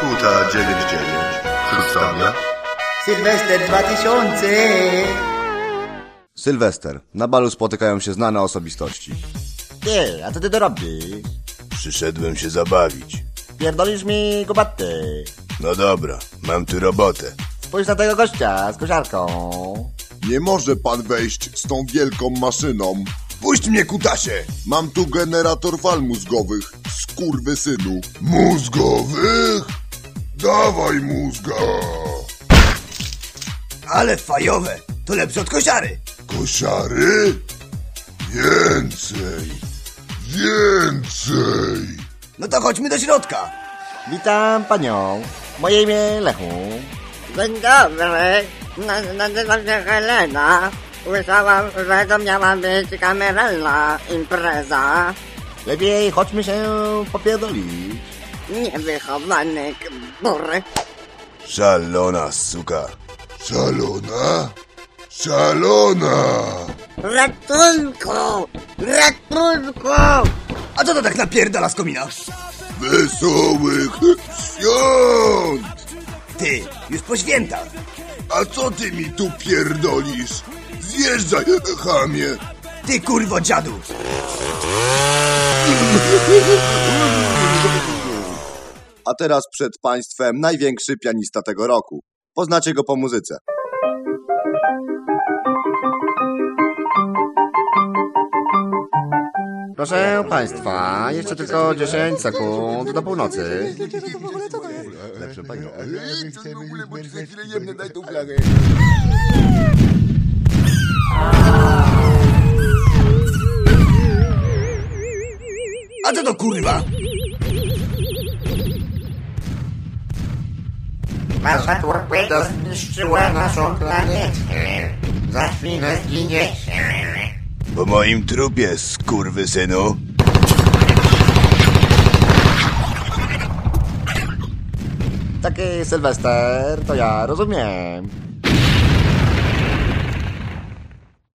Huta 99 przedstawia Sylwester 2000! Sylwester. Na balu spotykają się znane osobistości. Ty, a co ty to robisz? Przyszedłem się zabawić. Pierdolisz mi kubaty. No dobra, mam tu robotę. Spójrz na tego gościa z kosiarką. Nie może pan wejść z tą wielką maszyną. Puść mnie, kutasie! Mam tu generator fal mózgowych. Skurwysynu. Mózgowych? Dawaj mózga! Ale fajowe! To lepsze od kosiary! Kosiary? Więcej! Więcej! No to chodźmy do środka! Witam panią. Moje imię Lechu. Dzień dobry, Na- nazywam się Helena. Słyszałam, że to miała być kameralna impreza. Lepiej chodźmy się popierdolić. Niewychowany bury. Szalona suka. Szalona? Szalona! Ratunku! Ratunku! A co to tak napierdala z komina? Wesołych świąt! Ty, już po świętach! A co ty mi tu pierdolisz? Zjeżdżaj, chamie! Ty kurwo dziadu! A teraz przed państwem największy pianista tego roku. Poznacie go po muzyce. Proszę państwa, jeszcze tylko 10 sekund do północy. Lepsze. A co to kurwa? Wasze torpedo zniszczyła naszą planetę. Za chwilę zginiecie. Po moim trupie, skurwysynu. Taki Sylwester to ja rozumiem.